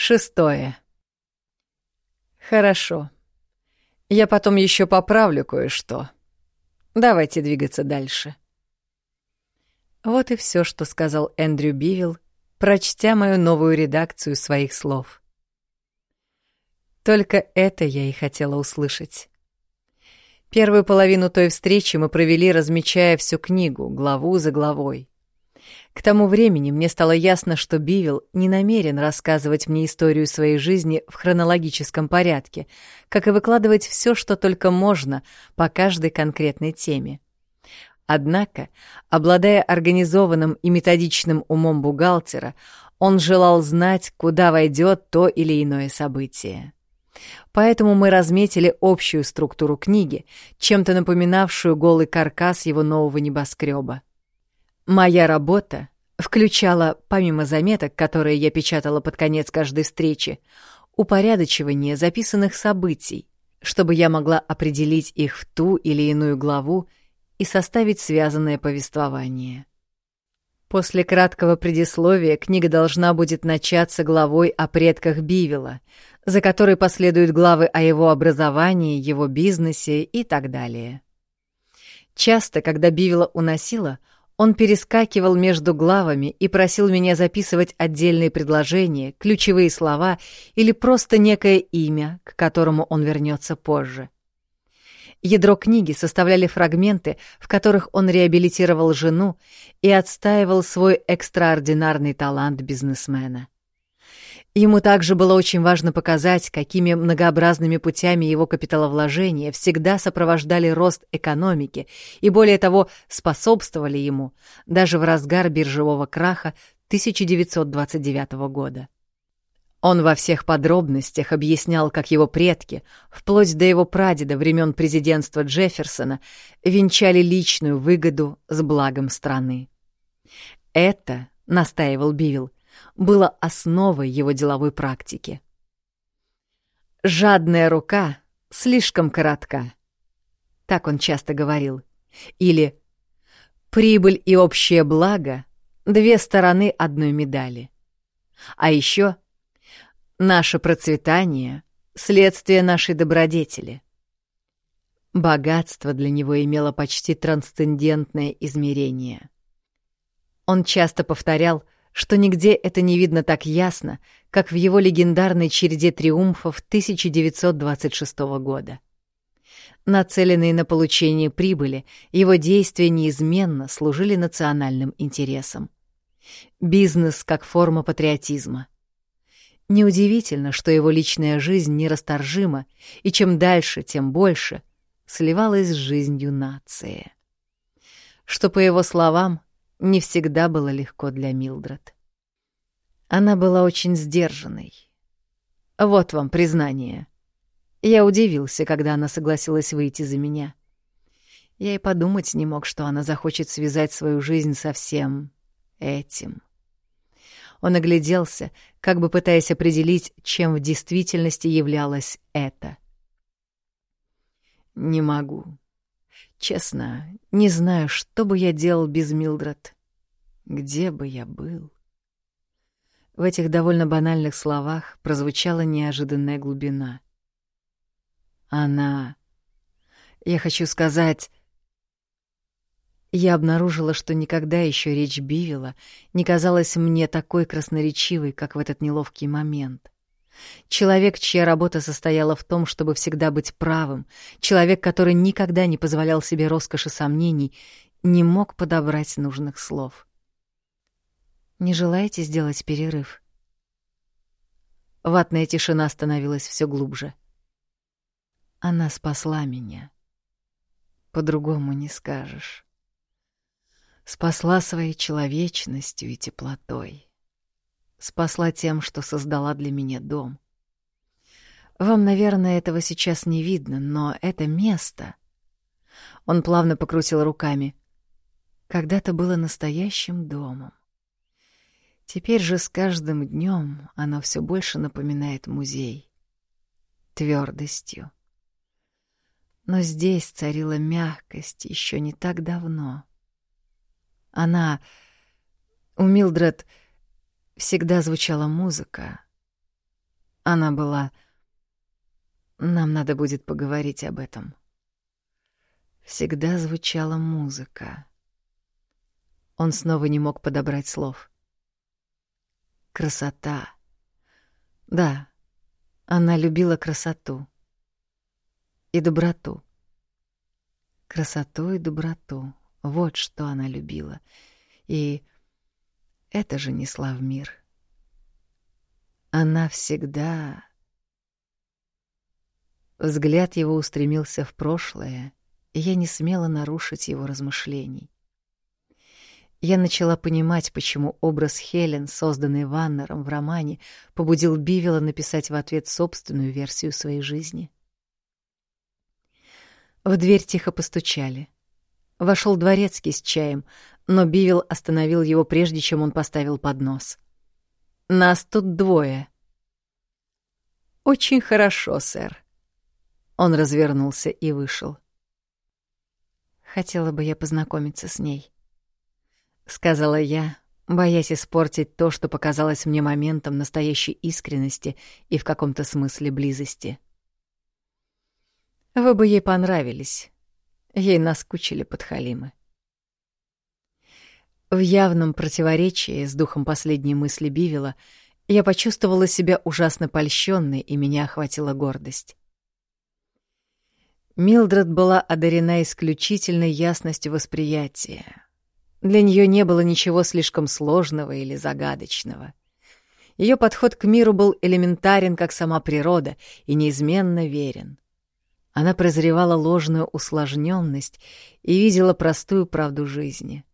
Шестое. Хорошо. Я потом еще поправлю кое-что. Давайте двигаться дальше. Вот и все, что сказал Эндрю Бивилл, прочтя мою новую редакцию своих слов. Только это я и хотела услышать. Первую половину той встречи мы провели, размечая всю книгу, главу за главой. К тому времени мне стало ясно, что Бивил не намерен рассказывать мне историю своей жизни в хронологическом порядке, как и выкладывать все, что только можно по каждой конкретной теме. Однако, обладая организованным и методичным умом бухгалтера, он желал знать, куда войдет то или иное событие. Поэтому мы разметили общую структуру книги, чем-то напоминавшую голый каркас его нового небоскреба. Моя работа включала, помимо заметок, которые я печатала под конец каждой встречи, упорядочивание записанных событий, чтобы я могла определить их в ту или иную главу и составить связанное повествование. После краткого предисловия книга должна будет начаться главой о предках Бивила, за которой последуют главы о его образовании, его бизнесе и так далее. Часто, когда Бивила уносила, он перескакивал между главами и просил меня записывать отдельные предложения, ключевые слова или просто некое имя, к которому он вернется позже. Ядро книги составляли фрагменты, в которых он реабилитировал жену и отстаивал свой экстраординарный талант бизнесмена. Ему также было очень важно показать, какими многообразными путями его капиталовложения всегда сопровождали рост экономики и, более того, способствовали ему даже в разгар биржевого краха 1929 года. Он во всех подробностях объяснял, как его предки, вплоть до его прадеда времен президентства Джефферсона, венчали личную выгоду с благом страны. Это, настаивал Бивилл, было основой его деловой практики. «Жадная рука слишком коротка», — так он часто говорил, или «прибыль и общее благо — две стороны одной медали». А еще — Наше процветание — следствие нашей добродетели. Богатство для него имело почти трансцендентное измерение. Он часто повторял, что нигде это не видно так ясно, как в его легендарной череде триумфов 1926 года. Нацеленные на получение прибыли, его действия неизменно служили национальным интересам. Бизнес как форма патриотизма — Неудивительно, что его личная жизнь нерасторжима, и чем дальше, тем больше сливалась с жизнью нации. Что, по его словам, не всегда было легко для Милдред. Она была очень сдержанной. Вот вам признание. Я удивился, когда она согласилась выйти за меня. Я и подумать не мог, что она захочет связать свою жизнь со всем этим. Он огляделся, как бы пытаясь определить, чем в действительности являлось это. «Не могу. Честно, не знаю, что бы я делал без Милдред. Где бы я был?» В этих довольно банальных словах прозвучала неожиданная глубина. Она... Я хочу сказать, я обнаружила, что никогда еще речь Бивила не казалась мне такой красноречивой, как в этот неловкий момент. Человек, чья работа состояла в том, чтобы всегда быть правым, человек, который никогда не позволял себе роскоши сомнений, не мог подобрать нужных слов. «Не желаете сделать перерыв?» Ватная тишина становилась все глубже. Она спасла меня. По-другому не скажешь спасла своей человечностью и теплотой. Спасла тем, что создала для меня дом. Вам, наверное, этого сейчас не видно, но это место... Он плавно покрутил руками. Когда-то было настоящим домом. Теперь же с каждым днем оно все больше напоминает музей. Твердостью. Но здесь царила мягкость еще не так давно. Она... У Милдред всегда звучала музыка. Она была... Нам надо будет поговорить об этом. Всегда звучала музыка. Он снова не мог подобрать слов. Красота. Да, она любила красоту. И доброту. Красоту и доброту. Вот что она любила. И это же несла в мир. Она всегда... Взгляд его устремился в прошлое, и я не смела нарушить его размышлений. Я начала понимать, почему образ Хелен, созданный Ваннером в романе, побудил Бивила написать в ответ собственную версию своей жизни. В дверь тихо постучали. Вошел дворецкий с чаем, но Бивил остановил его прежде, чем он поставил поднос. «Нас тут двое». «Очень хорошо, сэр». Он развернулся и вышел. «Хотела бы я познакомиться с ней», — сказала я, боясь испортить то, что показалось мне моментом настоящей искренности и в каком-то смысле близости. Вы бы ей понравились. Ей наскучили подхалимы. В явном противоречии с духом последней мысли Бивила я почувствовала себя ужасно польщенной, и меня охватила гордость. Милдред была одарена исключительной ясностью восприятия. Для нее не было ничего слишком сложного или загадочного. Ее подход к миру был элементарен, как сама природа, и неизменно верен. Она прозревала ложную усложненность и видела простую правду жизни.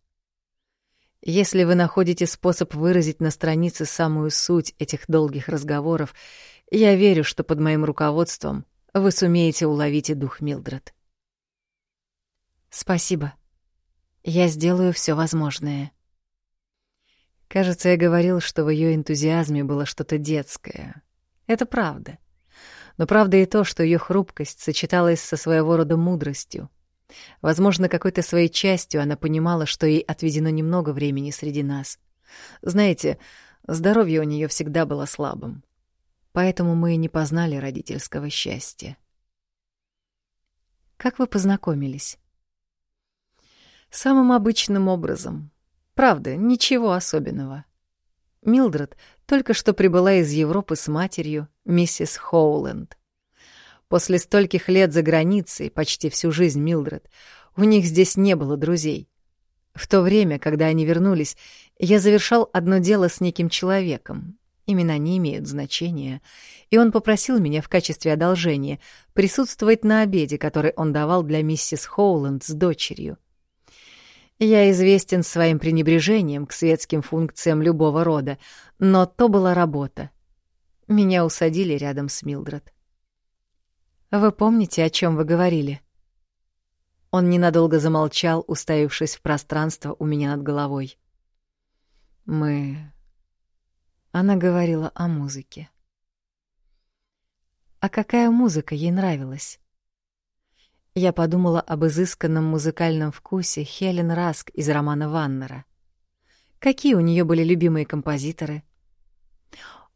Если вы находите способ выразить на странице самую суть этих долгих разговоров, я верю, что под моим руководством вы сумеете уловить и дух Милдред. Спасибо. Я сделаю все возможное. Кажется, я говорил, что в ее энтузиазме было что-то детское. Это правда. Но правда и то, что ее хрупкость сочеталась со своего рода мудростью. Возможно, какой-то своей частью она понимала, что ей отведено немного времени среди нас. Знаете, здоровье у нее всегда было слабым. Поэтому мы и не познали родительского счастья. Как вы познакомились? Самым обычным образом. Правда, ничего особенного. Милдред только что прибыла из Европы с матерью, миссис Хоуленд. После стольких лет за границей, почти всю жизнь Милдред, у них здесь не было друзей. В то время, когда они вернулись, я завершал одно дело с неким человеком. Имена не имеют значения, и он попросил меня в качестве одолжения присутствовать на обеде, который он давал для миссис Хоуленд с дочерью. Я известен своим пренебрежением к светским функциям любого рода, но то была работа. Меня усадили рядом с Милдред. «Вы помните, о чем вы говорили?» Он ненадолго замолчал, уставившись в пространство у меня над головой. «Мы...» Она говорила о музыке. А какая музыка ей нравилась? Я подумала об изысканном музыкальном вкусе Хелен Раск из романа Ваннера. Какие у нее были любимые композиторы?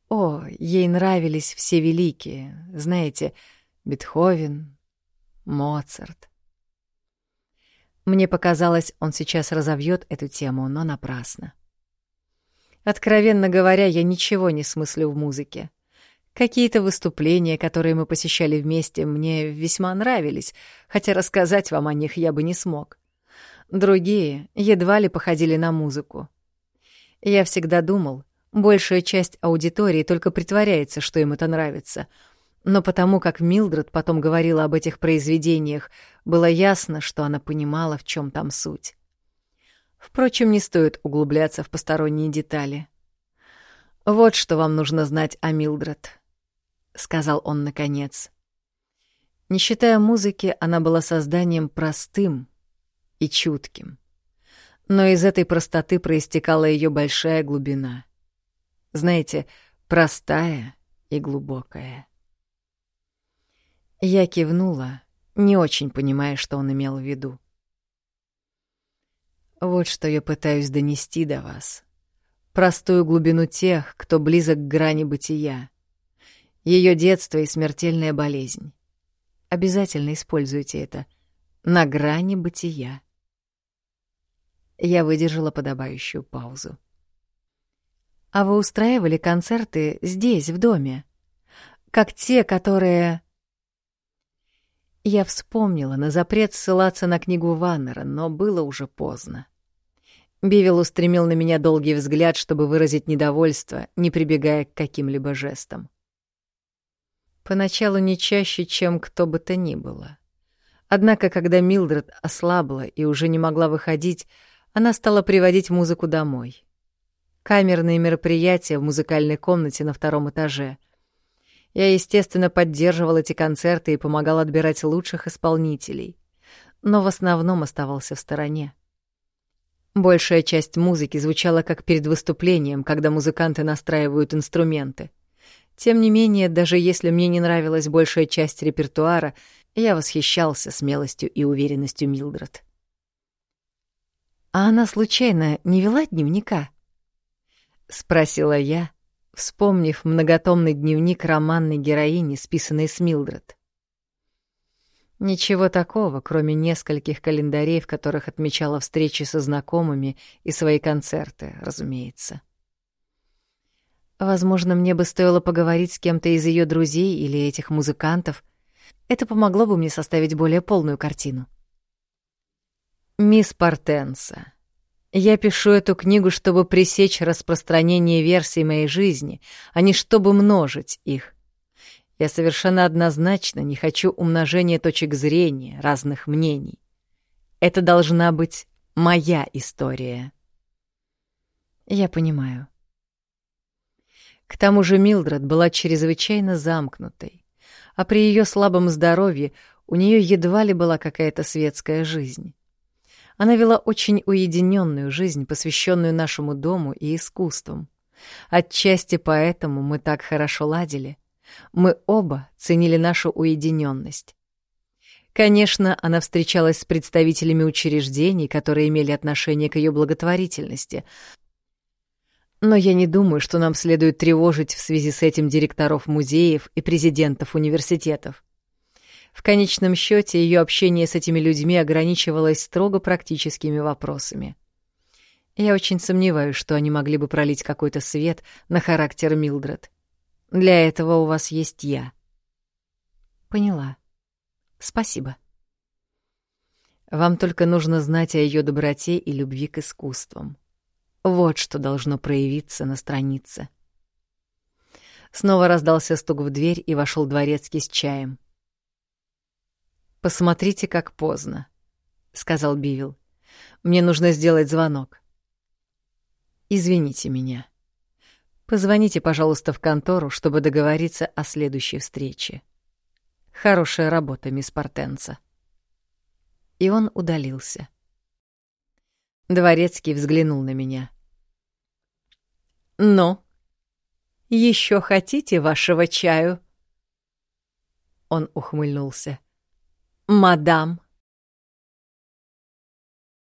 О, ей нравились все великие, знаете, Бетховен, Моцарт. Мне показалось, он сейчас разовьет эту тему, но напрасно. Откровенно говоря, я ничего не смыслю в музыке. Какие-то выступления, которые мы посещали вместе, мне весьма нравились, хотя рассказать вам о них я бы не смог. Другие едва ли походили на музыку. Я всегда думал, большая часть аудитории только притворяется, что им это нравится. Но потому как Милдред потом говорила об этих произведениях, было ясно, что она понимала, в чем там суть. Впрочем, не стоит углубляться в посторонние детали. Вот что вам нужно знать о Милдред. — сказал он наконец. Не считая музыки, она была созданием простым и чутким. Но из этой простоты проистекала ее большая глубина. Знаете, простая и глубокая. Я кивнула, не очень понимая, что он имел в виду. Вот что я пытаюсь донести до вас. Простую глубину тех, кто близок к грани бытия. Ее детство и смертельная болезнь. Обязательно используйте это. На грани бытия. Я выдержала подобающую паузу. А вы устраивали концерты здесь, в доме? Как те, которые... Я вспомнила на запрет ссылаться на книгу Ваннера, но было уже поздно. Бивил устремил на меня долгий взгляд, чтобы выразить недовольство, не прибегая к каким-либо жестам. Поначалу не чаще, чем кто бы то ни было. Однако, когда Милдред ослабла и уже не могла выходить, она стала приводить музыку домой. Камерные мероприятия в музыкальной комнате на втором этаже. Я, естественно, поддерживал эти концерты и помогал отбирать лучших исполнителей, но в основном оставался в стороне. Большая часть музыки звучала как перед выступлением, когда музыканты настраивают инструменты. Тем не менее, даже если мне не нравилась большая часть репертуара, я восхищался смелостью и уверенностью Милдред. «А она случайно не вела дневника?» — спросила я, вспомнив многотомный дневник романной героини, списанный с Милдред. Ничего такого, кроме нескольких календарей, в которых отмечала встречи со знакомыми и свои концерты, разумеется. Возможно, мне бы стоило поговорить с кем-то из ее друзей или этих музыкантов. Это помогло бы мне составить более полную картину. Мисс Портенса, я пишу эту книгу, чтобы пресечь распространение версий моей жизни, а не чтобы множить их. Я совершенно однозначно не хочу умножения точек зрения, разных мнений. Это должна быть моя история. Я понимаю. К тому же Милдред была чрезвычайно замкнутой, а при ее слабом здоровье у нее едва ли была какая-то светская жизнь. Она вела очень уединенную жизнь, посвященную нашему дому и искусствам. Отчасти поэтому мы так хорошо ладили — мы оба ценили нашу уединенность. Конечно, она встречалась с представителями учреждений, которые имели отношение к ее благотворительности. Но я не думаю, что нам следует тревожить в связи с этим директоров музеев и президентов университетов. В конечном счете ее общение с этими людьми ограничивалось строго практическими вопросами. Я очень сомневаюсь, что они могли бы пролить какой-то свет на характер Милдред. Для этого у вас есть я. Поняла. Спасибо. Вам только нужно знать о ее доброте и любви к искусствам. Вот что должно проявиться на странице. Снова раздался стук в дверь, и вошел дворецкий с чаем. «Посмотрите, как поздно», — сказал Бивил. «Мне нужно сделать звонок». «Извините меня». Позвоните, пожалуйста, в контору, чтобы договориться о следующей встрече. Хорошая работа, мисс Портенца. И он удалился. Дворецкий взглянул на меня. «Ну, еще хотите вашего чаю?» Он ухмыльнулся. «Мадам!»